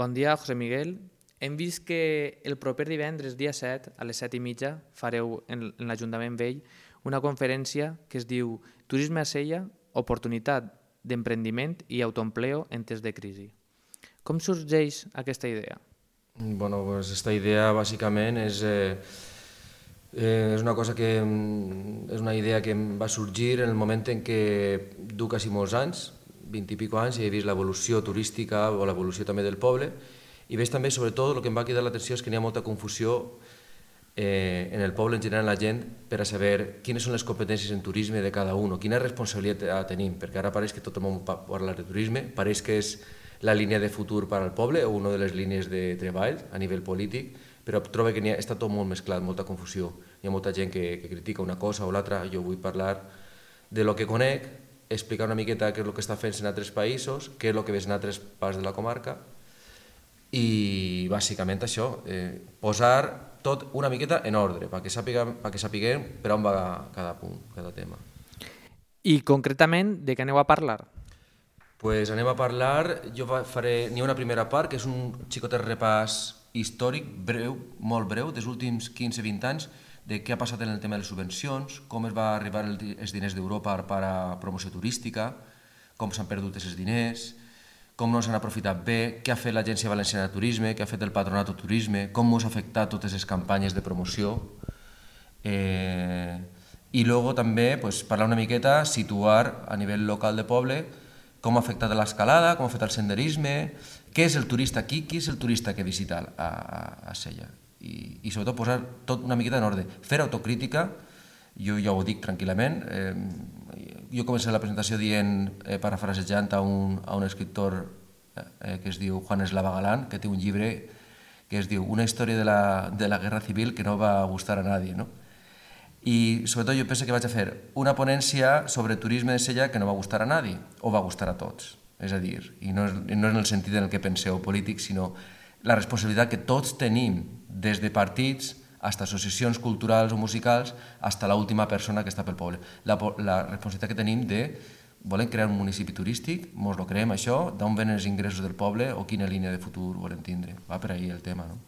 Bon dia, José Miguel. Hem vist que el proper divendres, dia 7, a les 7 i mitja, fareu en, en l'Ajuntament Vell una conferència que es diu Turisme a Sella, oportunitat d'emprendiment i autoempleo en temps de crisi. Com sorgeix aquesta idea? Bueno, pues esta idea bàsicament és, eh, eh, és una cosa que mm, és una idea que em va sorgir en el moment en què du quasi molts anys, 20 i pico anys, i he vist l'evolució turística o l'evolució també del poble, i veig també, sobretot, el que em va cridar l'atenció és que n'hi ha molta confusió eh, en el poble en general la gent per a saber quines són les competències en turisme de cada un, quina responsabilitat tenim, perquè ara pareix que tot el món parla de turisme, pareix que és la línia de futur per al poble o una de les línies de treball a nivell polític, però trobo que ha, està tot molt mesclat, molta confusió. Hi ha molta gent que, que critica una cosa o l'altra, jo vull parlar de lo que conec, explicar una miqueta què és el que està fent en altres països, què és el que ves en altres parts de la comarca, i bàsicament això, eh, posar tot una miqueta en ordre, perquè sapiguem, perquè sapiguem per on va cada punt, cada tema. I concretament, de què aneu a parlar? pues anem a parlar, jo faré, n'hi ha una primera part, que és un xicotet repàs històric, breu, molt breu, dels últims 15-20 anys, de què ha passat en el tema de les subvencions, com es va arribar els diners d'Europa per a promoció turística, com s'han perdut aquests diners, com no s'han aprofitat bé, què ha fet l'Agència Valenciana de Turisme, què ha fet el Patronat de Turisme, com ens ha afectat totes les campanyes de promoció. Eh, I luego també pues, parlar una miqueta, situar a nivell local de poble com ha afectat l'escalada, com ha afectat el senderisme, què és el turista aquí, qui és el turista que visita a, a, a Sella. I, I sobretot posar tot una miqueta en ordre. Fer autocrítica, jo ja ho dic tranquil·lament, eh, jo començo la presentació dient, eh, parafrasejant a un, a un escriptor eh, que es diu Juan Eslava Galán, que té un llibre que es diu Una història de la, de la guerra civil que no va gustar a nadie. No? I sobretot jo penso que vaig a fer una ponència sobre turisme de Sella que no va gustar a nadie, o va gustar a tots. És a dir, i no és, no és en el sentit en el que penseu polític, sinó la responsabilitat que tots tenim des de partits, hasta associacions culturals o musicals, hasta l'última persona que està pel poble. La, la responsabilitat que tenim de volem crear un municipi turístic, mos lo creem això, d'on venen els ingressos del poble o quina línia de futur volem tindre. Va per ahir el tema, no?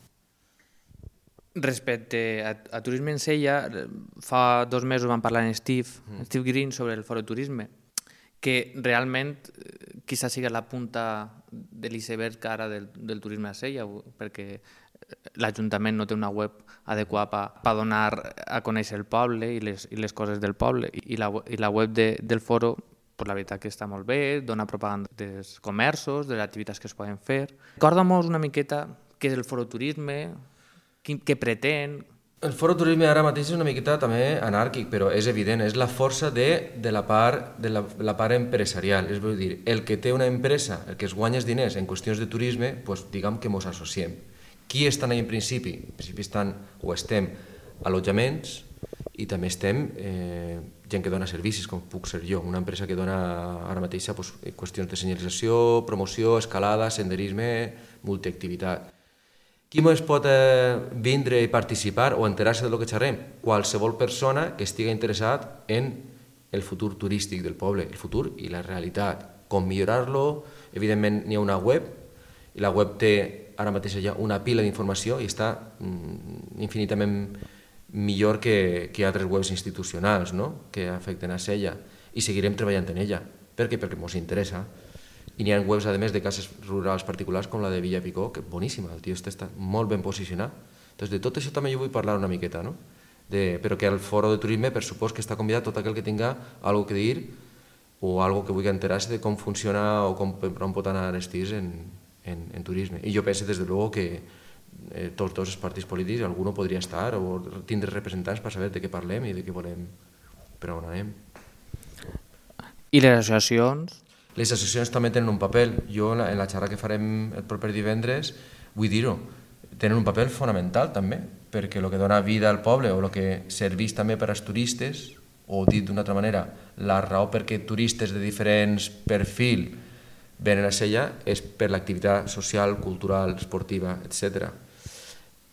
Respecte a, a turisme en Sella, fa dos mesos vam parlar amb Steve, mm. Steve Green sobre el foro turisme, que realment eh, quizás siga la punta de l'iceberg ara del, del turisme a Sella, perquè l'Ajuntament no té una web adequada per donar a conèixer el poble i les, i les coses del poble. I la, i la web de, del foro, pues la veritat que està molt bé, dona propaganda dels comerços, de les activitats que es poden fer. Recorda-nos una miqueta què és el foroturisme, quin, què pretén... El foroturisme ara mateix és una miqueta també anàrquic, però és evident, és la força de, de, la, part, de la, la part empresarial. És a dir, el que té una empresa, el que es guanya els diners en qüestions de turisme, pues, diguem que ens associem qui estan ahí en principi? En principi estan, o estem allotjaments i també estem eh, gent que dona servicis, com puc ser jo, una empresa que dona ara mateix pues, qüestions de senyalització, promoció, escalada, senderisme, multiactivitat. Qui més pot eh, vindre i participar o enterar-se del que xerrem? Qualsevol persona que estigui interessat en el futur turístic del poble, el futur i la realitat. Com millorar-lo, evidentment n'hi ha una web, i la web té ara mateix ha una pila d'informació i està mm, infinitament millor que, que altres webs institucionals no? que afecten a Sella i seguirem treballant en ella. Per què? Perquè ens interessa. I n'hi ha webs, a més, de cases rurals particulars com la de Villa Picó, que boníssima, el tio està molt ben posicionat. Doncs de tot això també jo vull parlar una miqueta, no? De, però que al foro de turisme, per supos que està convidat tot aquell que tinga alguna que dir o algo que vulgui enterar-se de com funciona o com, on pot anar els tirs en, en, en turisme. I jo penso, des de luego, que eh, tots, tots els partits polítics, algú podria estar o tindre representants per saber de què parlem i de què volem, per on anem. I les associacions? Les associacions també tenen un paper. Jo, en la xarra que farem el proper divendres, vull dir-ho, tenen un paper fonamental també, perquè el que dona vida al poble o el que serveix també per als turistes, o dit d'una altra manera, la raó perquè turistes de diferents perfils venen a Sella és per l'activitat social, cultural, esportiva, etc.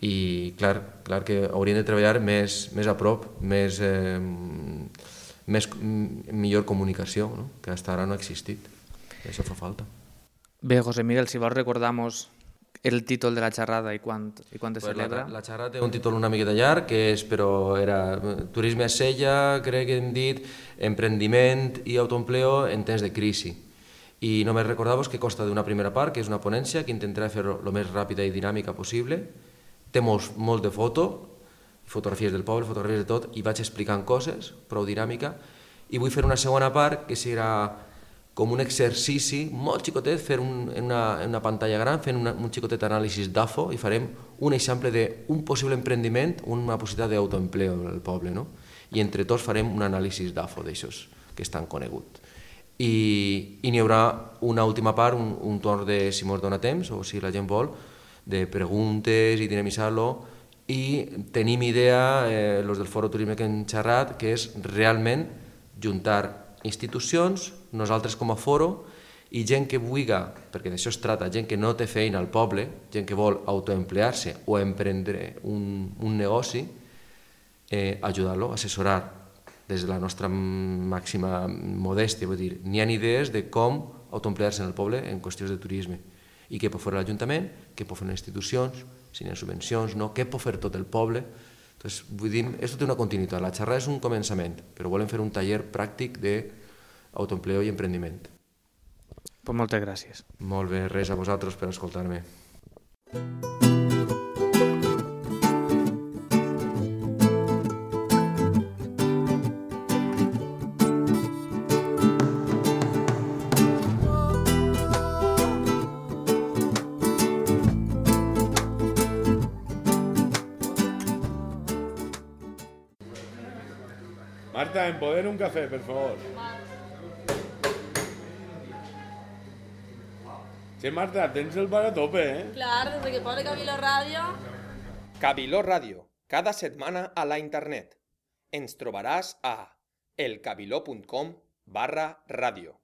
I clar, clar que haurien de treballar més, més a prop, més, eh, més millor comunicació, no? que fins ara no ha existit. I això fa falta. Bé, José Miguel, si vols recordamos el títol de la xerrada i quan, i quan es Pues celebra? La, la xerrada té un títol una miqueta llarg, que és, però era Turisme a Sella, crec que hem dit, emprendiment i autoempleo en temps de crisi. I només recordar-vos que consta d'una primera part, que és una ponència, que intentarà fer-ho el més ràpida i dinàmica possible. Té molts, molt de foto, fotografies del poble, fotografies de tot, i vaig explicant coses, prou dinàmica. I vull fer una segona part, que serà com un exercici molt xicotet, fer un, en, una, en una pantalla gran, fent una, un xicotet anàlisi d'AFO i farem un exemple d'un possible emprendiment, una possibilitat d'autoempleo al poble, no? I entre tots farem un anàlisi d'AFO d'aixòs, que és tan conegut. I, i n'hi haurà una última part, un, un torn de, si mos dona temps, o si la gent vol, de preguntes i dinamitzar-lo, i tenim idea, eh, del Foro Turisme que hem xerrat, que és realment juntar institucions, nosaltres com a foro, i gent que vulgui, perquè d'això es tracta, gent que no té feina al poble, gent que vol autoemplear-se o emprendre un, un negoci, eh, ajudar-lo, assessorar des de la nostra màxima modèstia, vull dir, n'hi ha idees de com autoemplear-se en el poble en qüestions de turisme i què pot fer l'Ajuntament, què pot fer les institucions, si hi ha subvencions, no, què pot fer tot el poble. Entonces, vull dir, és tota una continuïtat. La xerrada és un començament, però volem fer un taller pràctic d'autoempleo i emprendiment. Pues moltes gràcies. Molt bé, res a vosaltres per escoltar-me. Marta, empoder un café, per favor. Sí, Marta, tens el bar a tope, eh? Clar, des que pone Camilo Ràdio. Cabiló Ràdio, cada setmana a la internet. Ens trobaràs a elcabiló.com barra ràdio.